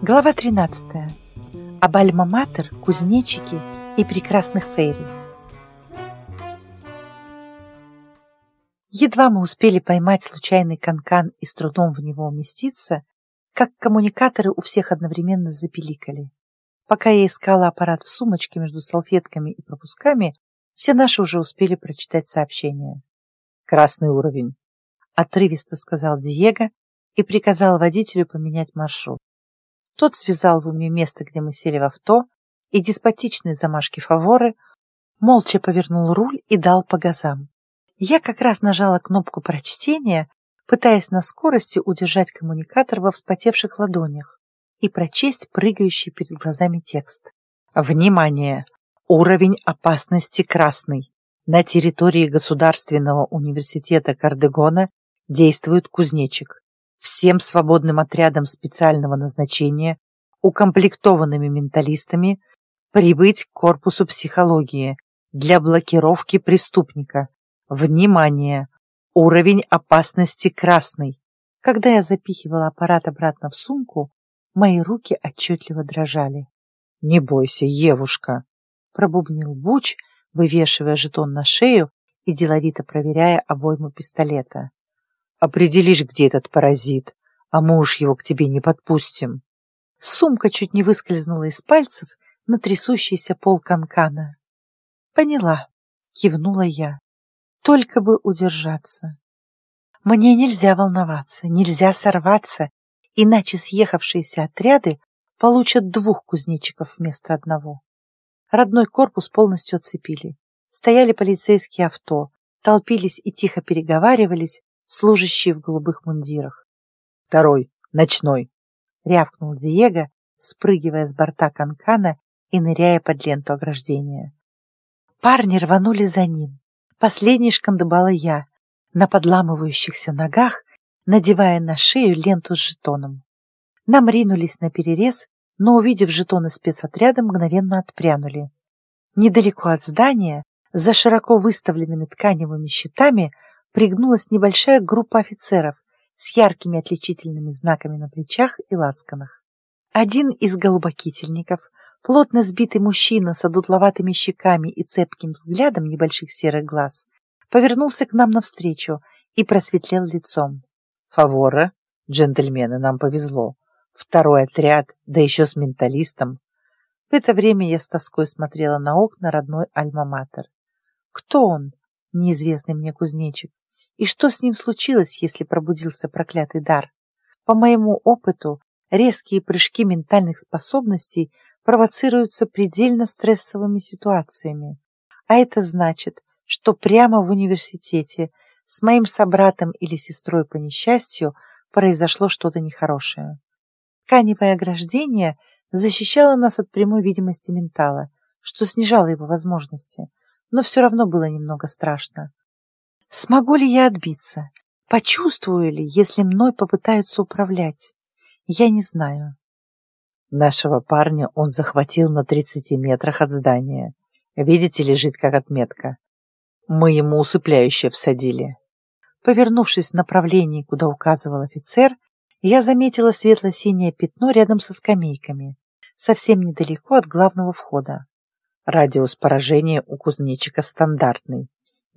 Глава 13. Об альма-матер, кузнечике и прекрасных фейри. Едва мы успели поймать случайный канкан и с трудом в него уместиться, как коммуникаторы у всех одновременно запиликали. Пока я искала аппарат в сумочке между салфетками и пропусками, все наши уже успели прочитать сообщение. «Красный уровень», — отрывисто сказал Диего и приказал водителю поменять маршрут. Тот связал в уме место, где мы сели в авто, и деспотичные замашки фаворы молча повернул руль и дал по газам. Я как раз нажала кнопку прочтения, пытаясь на скорости удержать коммуникатор во вспотевших ладонях и прочесть прыгающий перед глазами текст. Внимание! Уровень опасности красный. На территории Государственного университета Кардегона действует кузнечик всем свободным отрядам специального назначения, укомплектованными менталистами, прибыть к корпусу психологии для блокировки преступника. Внимание! Уровень опасности красный. Когда я запихивала аппарат обратно в сумку, мои руки отчетливо дрожали. «Не бойся, Евушка!» — пробубнил Буч, вывешивая жетон на шею и деловито проверяя обойму пистолета. Определишь, где этот паразит, а мы уж его к тебе не подпустим. Сумка чуть не выскользнула из пальцев на трясущийся пол канкана. Поняла, кивнула я. Только бы удержаться. Мне нельзя волноваться, нельзя сорваться, иначе съехавшиеся отряды получат двух кузнечиков вместо одного. Родной корпус полностью оцепили. Стояли полицейские авто, толпились и тихо переговаривались, служащие в голубых мундирах. «Второй, ночной!» — рявкнул Диего, спрыгивая с борта канкана и ныряя под ленту ограждения. Парни рванули за ним. Последней шкандыбала я, на подламывающихся ногах, надевая на шею ленту с жетоном. Нам ринулись на перерез, но, увидев жетоны спецотряда, мгновенно отпрянули. Недалеко от здания, за широко выставленными тканевыми щитами, пригнулась небольшая группа офицеров с яркими отличительными знаками на плечах и лацканах. Один из голубокительников, плотно сбитый мужчина с одутловатыми щеками и цепким взглядом небольших серых глаз, повернулся к нам навстречу и просветлел лицом. «Фавора, джентльмены, нам повезло. Второй отряд, да еще с менталистом». В это время я с тоской смотрела на окна родной Альма-Матер. Кто он, неизвестный мне кузнечик? И что с ним случилось, если пробудился проклятый дар? По моему опыту, резкие прыжки ментальных способностей провоцируются предельно стрессовыми ситуациями. А это значит, что прямо в университете с моим собратом или сестрой по несчастью произошло что-то нехорошее. Тканевое ограждение защищало нас от прямой видимости ментала, что снижало его возможности, но все равно было немного страшно. Смогу ли я отбиться? Почувствую ли, если мной попытаются управлять? Я не знаю. Нашего парня он захватил на 30 метрах от здания. Видите, лежит как отметка. Мы ему усыпляющее всадили. Повернувшись в направлении, куда указывал офицер, я заметила светло-синее пятно рядом со скамейками, совсем недалеко от главного входа. Радиус поражения у кузнечика стандартный.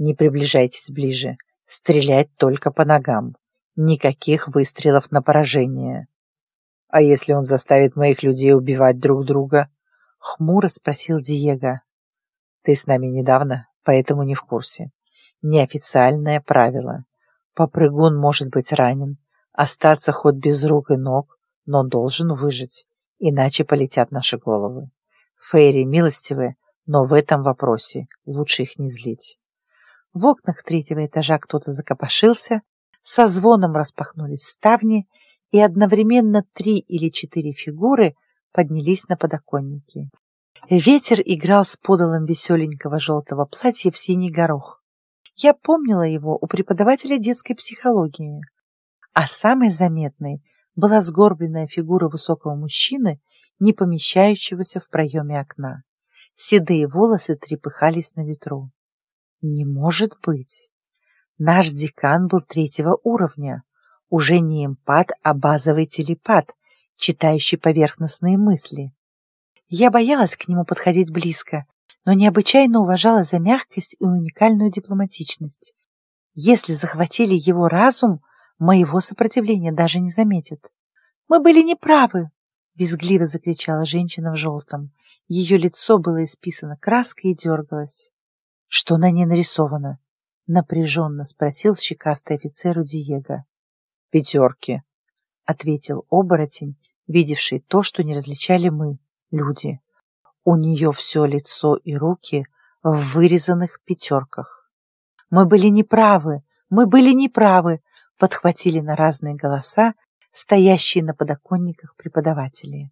Не приближайтесь ближе. Стрелять только по ногам. Никаких выстрелов на поражение. А если он заставит моих людей убивать друг друга? Хмуро спросил Диего. Ты с нами недавно, поэтому не в курсе. Неофициальное правило. Попрыгун может быть ранен, остаться хоть без рук и ног, но должен выжить, иначе полетят наши головы. Фейри милостивы, но в этом вопросе лучше их не злить. В окнах третьего этажа кто-то закопошился, со звоном распахнулись ставни, и одновременно три или четыре фигуры поднялись на подоконники. Ветер играл с подолом веселенького желтого платья в синий горох. Я помнила его у преподавателя детской психологии. А самой заметной была сгорбленная фигура высокого мужчины, не помещающегося в проеме окна. Седые волосы трепыхались на ветру. Не может быть. Наш декан был третьего уровня. Уже не эмпат, а базовый телепат, читающий поверхностные мысли. Я боялась к нему подходить близко, но необычайно уважала за мягкость и уникальную дипломатичность. Если захватили его разум, моего сопротивления даже не заметят. «Мы были неправы!» — визгливо закричала женщина в желтом. Ее лицо было исписано краской и дергалось. «Что на ней нарисовано?» — напряженно спросил щекастый офицер у Диего. «Пятерки», — ответил оборотень, видевший то, что не различали мы, люди. У нее все лицо и руки в вырезанных пятерках. «Мы были неправы! Мы были неправы!» подхватили на разные голоса стоящие на подоконниках преподаватели.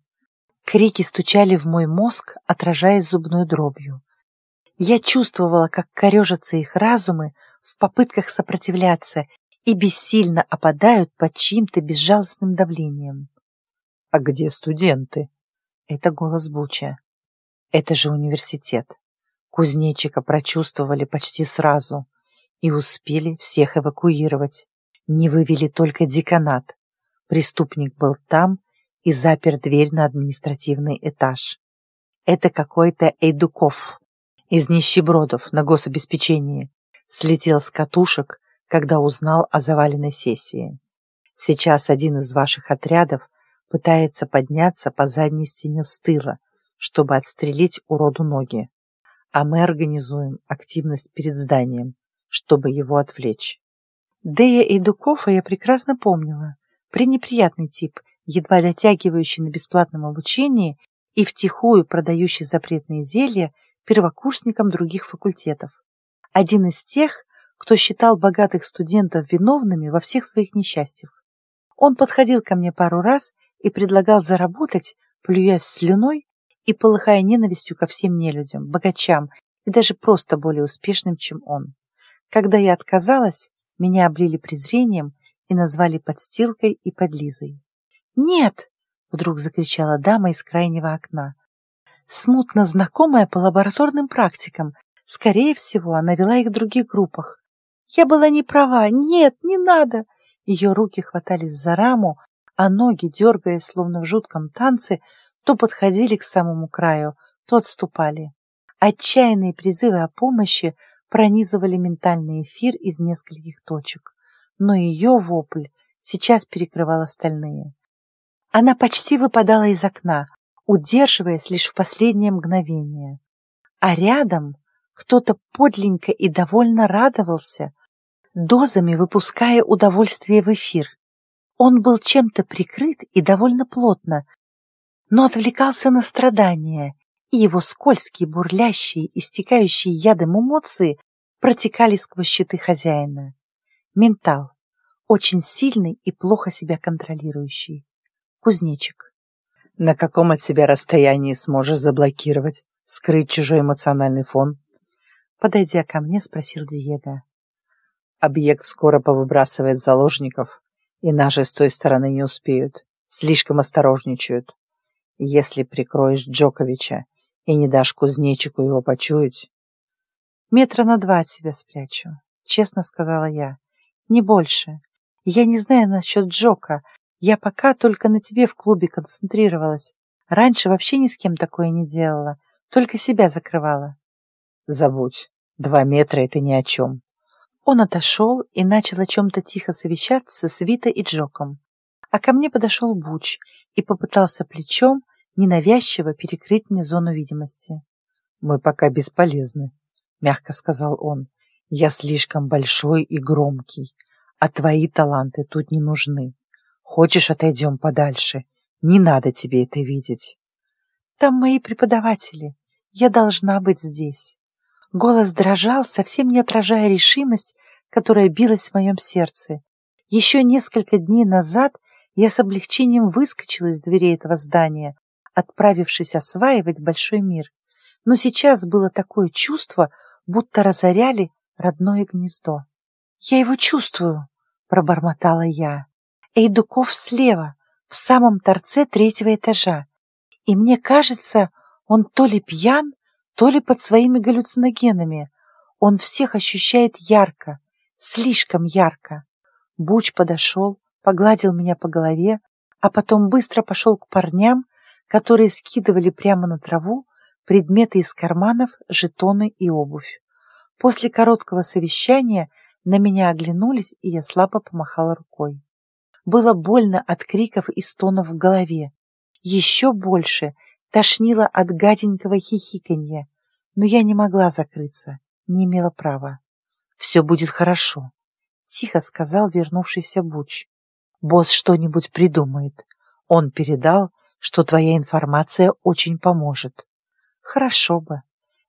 Крики стучали в мой мозг, отражаясь зубной дробью. Я чувствовала, как корежатся их разумы в попытках сопротивляться и бессильно опадают под чьим-то безжалостным давлением. «А где студенты?» Это голос Буча. Это же университет. Кузнечика прочувствовали почти сразу и успели всех эвакуировать. Не вывели только деканат. Преступник был там и запер дверь на административный этаж. Это какой-то Эйдуков из нищебродов на гособеспечении слетел с катушек, когда узнал о заваленной сессии. Сейчас один из ваших отрядов пытается подняться по задней стене с тыла, чтобы отстрелить уроду ноги. А мы организуем активность перед зданием, чтобы его отвлечь. Дея Эйдукова я прекрасно помнила. Пренеприятный тип, едва дотягивающий на бесплатном обучении и втихую продающий запретные зелья первокурсникам других факультетов. Один из тех, кто считал богатых студентов виновными во всех своих несчастьях. Он подходил ко мне пару раз и предлагал заработать, плюясь слюной и полыхая ненавистью ко всем нелюдям, богачам и даже просто более успешным, чем он. Когда я отказалась, меня облили презрением и назвали подстилкой и подлизой. «Нет!» — вдруг закричала дама из крайнего окна. Смутно знакомая по лабораторным практикам. Скорее всего, она вела их в других группах. «Я была не права! Нет, не надо!» Ее руки хватались за раму, а ноги, дергаясь, словно в жутком танце, то подходили к самому краю, то отступали. Отчаянные призывы о помощи пронизывали ментальный эфир из нескольких точек но ее вопль сейчас перекрывал остальные. Она почти выпадала из окна, удерживаясь лишь в последнее мгновение. А рядом кто-то подленько и довольно радовался, дозами выпуская удовольствие в эфир. Он был чем-то прикрыт и довольно плотно, но отвлекался на страдания, и его скользкие, бурлящие, истекающие ядом эмоции протекали сквозь щиты хозяина. Ментал. Очень сильный и плохо себя контролирующий. Кузнечик. На каком от себя расстоянии сможешь заблокировать, скрыть чужой эмоциональный фон? Подойдя ко мне, спросил Диего. Объект скоро повыбрасывает заложников, и наши с той стороны не успеют. Слишком осторожничают. Если прикроешь Джоковича и не дашь кузнечику его почуять... Метра на два от себя спрячу, честно сказала я. Не больше. Я не знаю насчет Джока. Я пока только на тебе в клубе концентрировалась. Раньше вообще ни с кем такое не делала. Только себя закрывала. Забудь. Два метра — это ни о чем. Он отошел и начал о чем-то тихо совещаться с Витой и Джоком. А ко мне подошел Буч и попытался плечом ненавязчиво перекрыть мне зону видимости. «Мы пока бесполезны», — мягко сказал он. Я слишком большой и громкий, а твои таланты тут не нужны. Хочешь, отойдем подальше? Не надо тебе это видеть. Там мои преподаватели. Я должна быть здесь. Голос дрожал, совсем не отражая решимость, которая билась в моем сердце. Еще несколько дней назад я с облегчением выскочила из дверей этого здания, отправившись осваивать большой мир. Но сейчас было такое чувство, будто разоряли родное гнездо. «Я его чувствую», — пробормотала я. «Эйдуков слева, в самом торце третьего этажа. И мне кажется, он то ли пьян, то ли под своими галлюциногенами. Он всех ощущает ярко, слишком ярко». Буч подошел, погладил меня по голове, а потом быстро пошел к парням, которые скидывали прямо на траву предметы из карманов, жетоны и обувь. После короткого совещания на меня оглянулись, и я слабо помахала рукой. Было больно от криков и стонов в голове. Еще больше тошнило от гаденького хихиканья, но я не могла закрыться, не имела права. «Все будет хорошо», — тихо сказал вернувшийся Буч. «Босс что-нибудь придумает. Он передал, что твоя информация очень поможет». «Хорошо бы».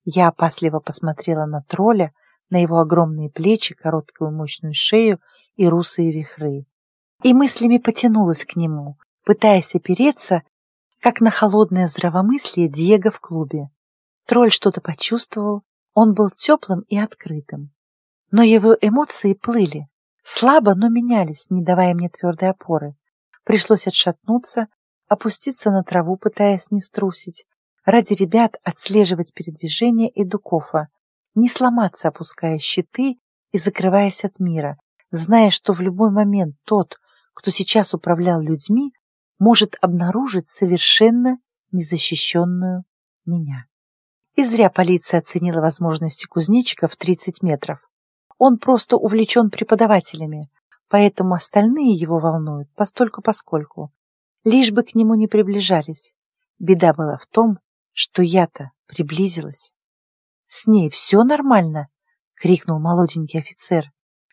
Я опасливо посмотрела на тролля, на его огромные плечи, короткую мощную шею и русые вихры. И мыслями потянулась к нему, пытаясь опереться, как на холодное здравомыслие Диего в клубе. Тролль что-то почувствовал, он был теплым и открытым. Но его эмоции плыли, слабо, но менялись, не давая мне твердой опоры. Пришлось отшатнуться, опуститься на траву, пытаясь не струсить, ради ребят отслеживать передвижение Эдукофа, не сломаться, опуская щиты и закрываясь от мира, зная, что в любой момент тот, кто сейчас управлял людьми, может обнаружить совершенно незащищенную меня. И зря полиция оценила возможности кузнечика в 30 метров. Он просто увлечен преподавателями, поэтому остальные его волнуют постольку-поскольку. Лишь бы к нему не приближались. Беда была в том, что я-то приблизилась. «С ней все нормально?» — крикнул молоденький офицер.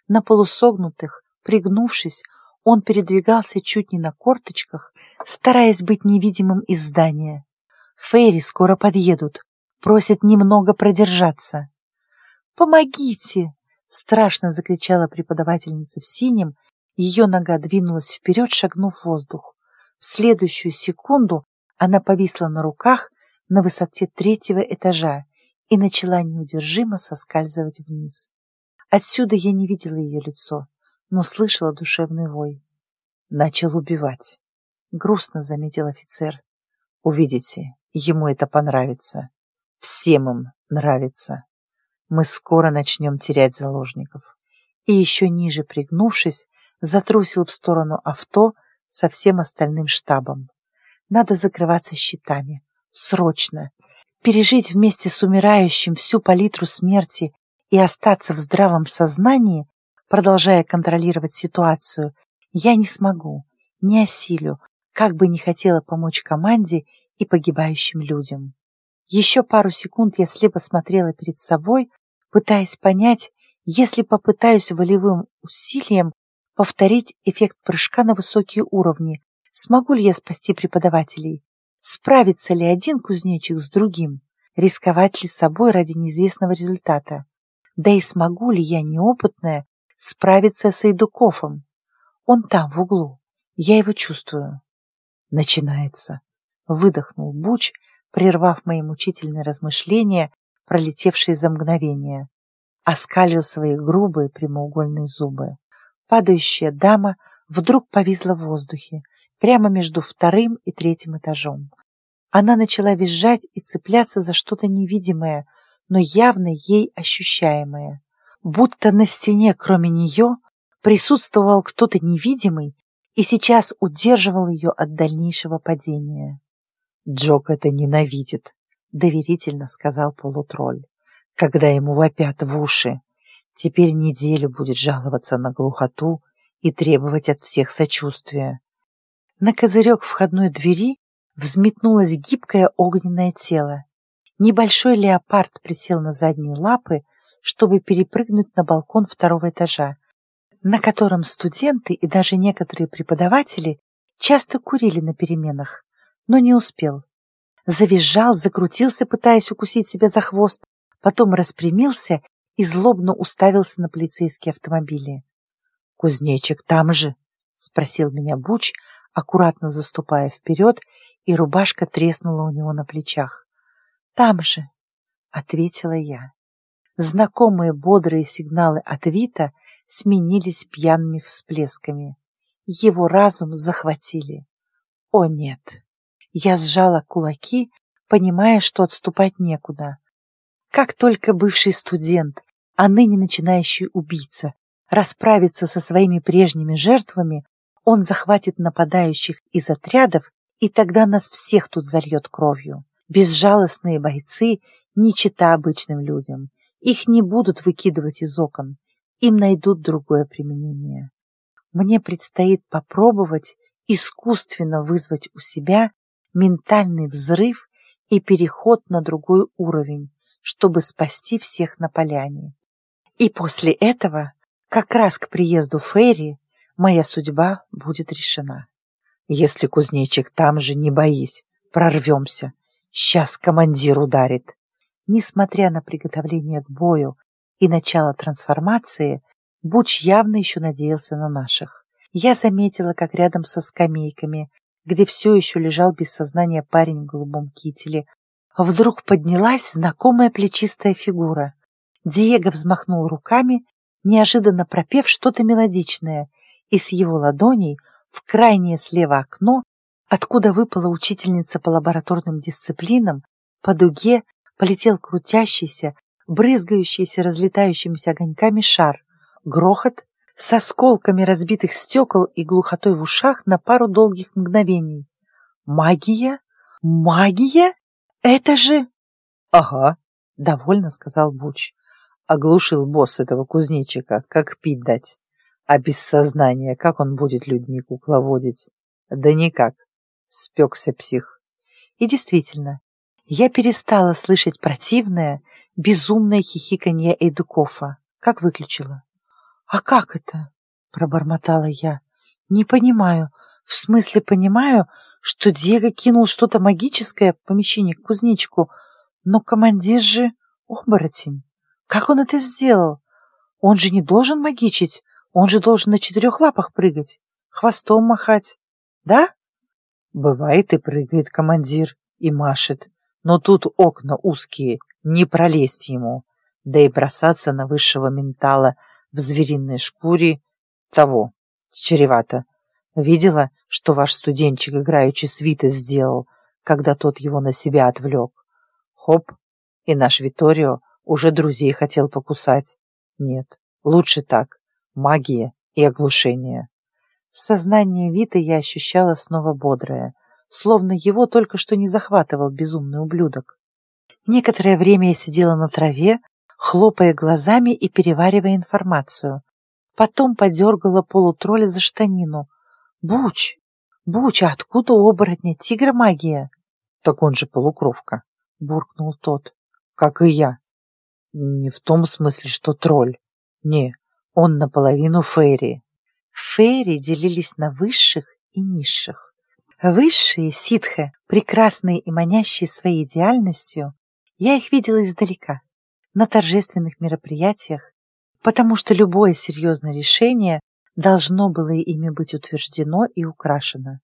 На полусогнутых, пригнувшись, он передвигался чуть не на корточках, стараясь быть невидимым из здания. «Фейри скоро подъедут. Просят немного продержаться». «Помогите!» — страшно закричала преподавательница в синем. Ее нога двинулась вперед, шагнув в воздух. В следующую секунду она повисла на руках на высоте третьего этажа и начала неудержимо соскальзывать вниз. Отсюда я не видела ее лицо, но слышала душевный вой. Начал убивать. Грустно заметил офицер. Увидите, ему это понравится. Всем им нравится. Мы скоро начнем терять заложников. И еще ниже пригнувшись, затрусил в сторону авто со всем остальным штабом. Надо закрываться щитами. Срочно, пережить вместе с умирающим всю палитру смерти и остаться в здравом сознании, продолжая контролировать ситуацию, я не смогу, не осилю, как бы не хотела помочь команде и погибающим людям. Еще пару секунд я слепо смотрела перед собой, пытаясь понять, если попытаюсь волевым усилием повторить эффект прыжка на высокие уровни, смогу ли я спасти преподавателей, Справится ли один кузнечик с другим? Рисковать ли собой ради неизвестного результата? Да и смогу ли я, неопытная, справиться с Эйдукофом? Он там, в углу. Я его чувствую. Начинается. Выдохнул Буч, прервав мои мучительные размышления, пролетевшие за мгновение. Оскалил свои грубые прямоугольные зубы. Падающая дама вдруг повисла в воздухе, прямо между вторым и третьим этажом. Она начала визжать и цепляться за что-то невидимое, но явно ей ощущаемое. Будто на стене, кроме нее, присутствовал кто-то невидимый и сейчас удерживал ее от дальнейшего падения. «Джок это ненавидит», — доверительно сказал полутролль, когда ему вопят в уши. Теперь неделю будет жаловаться на глухоту и требовать от всех сочувствия. На козырек входной двери взметнулось гибкое огненное тело. Небольшой леопард присел на задние лапы, чтобы перепрыгнуть на балкон второго этажа, на котором студенты и даже некоторые преподаватели часто курили на переменах, но не успел. Завизжал, закрутился, пытаясь укусить себя за хвост, потом распрямился и злобно уставился на полицейские автомобили. «Кузнечик там же?» — спросил меня Буч, аккуратно заступая вперед, и рубашка треснула у него на плечах. «Там же!» — ответила я. Знакомые бодрые сигналы от Вита сменились пьяными всплесками. Его разум захватили. О нет! Я сжала кулаки, понимая, что отступать некуда. Как только бывший студент, а ныне начинающий убийца, расправится со своими прежними жертвами, Он захватит нападающих из отрядов, и тогда нас всех тут зальет кровью. Безжалостные бойцы не чита обычным людям. Их не будут выкидывать из окон. Им найдут другое применение. Мне предстоит попробовать искусственно вызвать у себя ментальный взрыв и переход на другой уровень, чтобы спасти всех на поляне. И после этого, как раз к приезду Ферри, моя судьба будет решена. Если кузнечик там же, не боись, прорвемся. Сейчас командир ударит. Несмотря на приготовление к бою и начало трансформации, Буч явно еще надеялся на наших. Я заметила, как рядом со скамейками, где все еще лежал без сознания парень в голубом кителе, вдруг поднялась знакомая плечистая фигура. Диего взмахнул руками, неожиданно пропев что-то мелодичное, и с его ладоней в крайнее слева окно, откуда выпала учительница по лабораторным дисциплинам, по дуге полетел крутящийся, брызгающийся разлетающимися огоньками шар. Грохот с осколками разбитых стекол и глухотой в ушах на пару долгих мгновений. «Магия? Магия? Это же...» «Ага», — довольно сказал Буч. Оглушил босс этого кузнечика, как пить дать. А без сознания как он будет людьми кукловодить? Да никак. Спекся псих. И действительно, я перестала слышать противное, безумное хихиканье Эйдукофа, как выключила. «А как это?» — пробормотала я. «Не понимаю. В смысле понимаю, что Диего кинул что-то магическое в помещение к кузнечику, но командир же оборотень. Как он это сделал? Он же не должен магичить, он же должен на четырех лапах прыгать, хвостом махать. Да?» Бывает и прыгает командир, и машет. Но тут окна узкие, не пролезть ему. Да и бросаться на высшего ментала — в звериной шкуре того, чревато. Видела, что ваш студенчик играючи свиты сделал, когда тот его на себя отвлек. Хоп, и наш Виторио уже друзей хотел покусать. Нет, лучше так. Магия и оглушение. Сознание Вита я ощущала снова бодрое, словно его только что не захватывал безумный ублюдок. Некоторое время я сидела на траве, хлопая глазами и переваривая информацию. Потом подергала полутролля за штанину. «Буч! Буч, а откуда у оборотня тигра магия?» «Так он же полукровка», — буркнул тот. «Как и я. Не в том смысле, что тролль. Не, он наполовину фейри». Фейри делились на высших и низших. Высшие, ситхе, прекрасные и манящие своей идеальностью, я их видела издалека на торжественных мероприятиях, потому что любое серьезное решение должно было ими быть утверждено и украшено.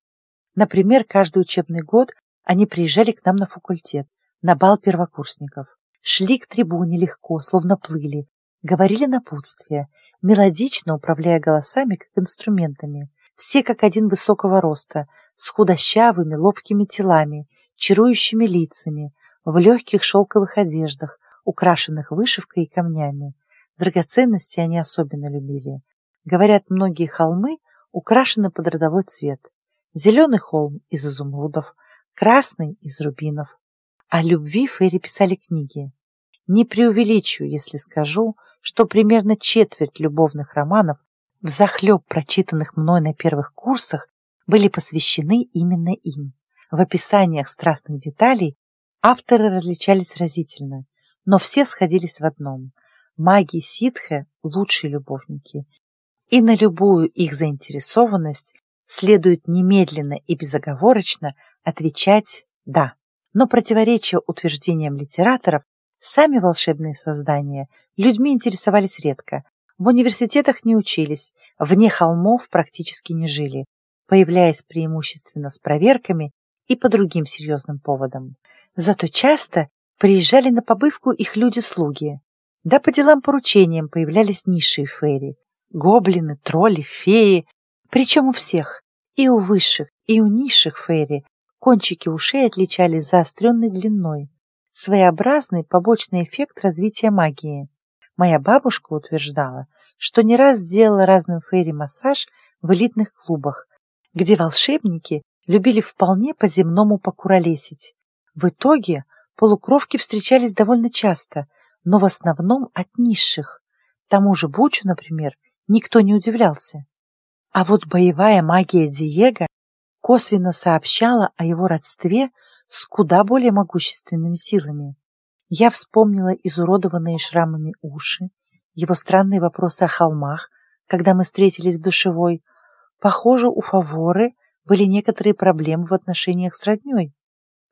Например, каждый учебный год они приезжали к нам на факультет, на бал первокурсников, шли к трибуне легко, словно плыли, говорили напутствие, мелодично управляя голосами, как инструментами, все как один высокого роста, с худощавыми, ловкими телами, чарующими лицами, в легких шелковых одеждах, украшенных вышивкой и камнями. Драгоценности они особенно любили. Говорят, многие холмы украшены под родовой цвет. Зеленый холм из изумрудов, красный из рубинов. О любви Ферри писали книги. Не преувеличу, если скажу, что примерно четверть любовных романов, взахлеб прочитанных мной на первых курсах, были посвящены именно им. В описаниях страстных деталей авторы различались разительно но все сходились в одном. Маги ситхе – лучшие любовники, и на любую их заинтересованность следует немедленно и безоговорочно отвечать «да». Но противоречия утверждениям литераторов, сами волшебные создания людьми интересовались редко, в университетах не учились, вне холмов практически не жили, появляясь преимущественно с проверками и по другим серьезным поводам. Зато часто Приезжали на побывку их люди-слуги. Да по делам-поручениям появлялись низшие фейри. Гоблины, тролли, феи. Причем у всех. И у высших, и у низших фейри. Кончики ушей отличались заостренной длиной. Своеобразный побочный эффект развития магии. Моя бабушка утверждала, что не раз делала разным фейри массаж в элитных клубах, где волшебники любили вполне по-земному покуролесить. В итоге полукровки встречались довольно часто, но в основном от низших. Тому же Бучу, например, никто не удивлялся. А вот боевая магия Диего косвенно сообщала о его родстве с куда более могущественными силами. Я вспомнила изуродованные шрамами уши, его странные вопросы о холмах, когда мы встретились в душевой. Похоже, у Фаворы были некоторые проблемы в отношениях с роднёй.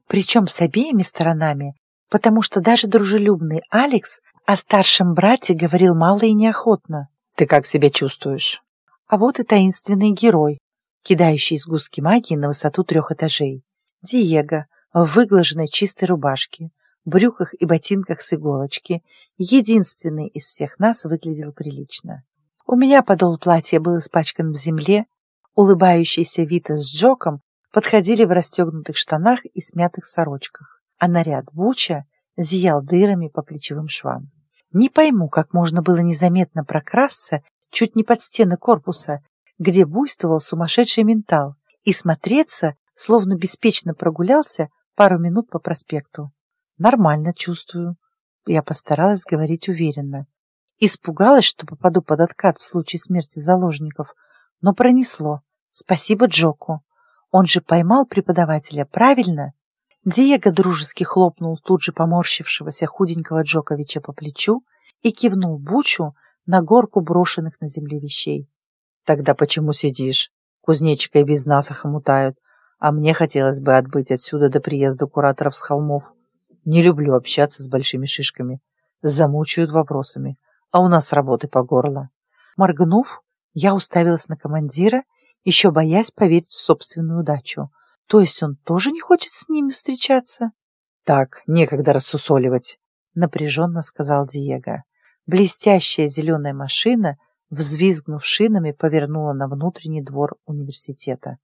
Причем с обеими сторонами, потому что даже дружелюбный Алекс о старшем брате говорил мало и неохотно. «Ты как себя чувствуешь?» А вот и таинственный герой, кидающий сгустки магии на высоту трех этажей. Диего в выглаженной чистой рубашке, брюках и ботинках с иголочки, единственный из всех нас выглядел прилично. У меня подол платья был испачкан в земле, улыбающийся Вита с Джоком подходили в расстегнутых штанах и смятых сорочках, а наряд Буча зиял дырами по плечевым швам. Не пойму, как можно было незаметно прокрасться чуть не под стены корпуса, где буйствовал сумасшедший ментал, и смотреться, словно беспечно прогулялся пару минут по проспекту. Нормально чувствую. Я постаралась говорить уверенно. Испугалась, что попаду под откат в случае смерти заложников, но пронесло. Спасибо Джоку. Он же поймал преподавателя, правильно? Диего дружески хлопнул тут же поморщившегося худенького Джоковича по плечу и кивнул Бучу на горку брошенных на земле вещей. «Тогда почему сидишь? Кузнечика и без нас охомутают, а мне хотелось бы отбыть отсюда до приезда кураторов с холмов. Не люблю общаться с большими шишками. Замучают вопросами, а у нас работы по горло». Моргнув, я уставилась на командира, еще боясь поверить в собственную удачу. То есть он тоже не хочет с ними встречаться? Так, некогда рассусоливать, напряженно сказал Диего. Блестящая зеленая машина, взвизгнув шинами, повернула на внутренний двор университета.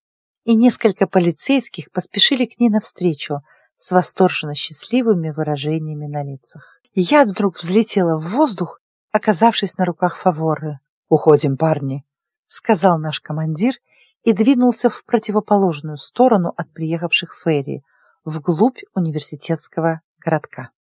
И несколько полицейских поспешили к ней навстречу с восторженно счастливыми выражениями на лицах. Я вдруг взлетела в воздух, оказавшись на руках Фаворы. «Уходим, парни», — сказал наш командир и двинулся в противоположную сторону от приехавших ферри, вглубь университетского городка.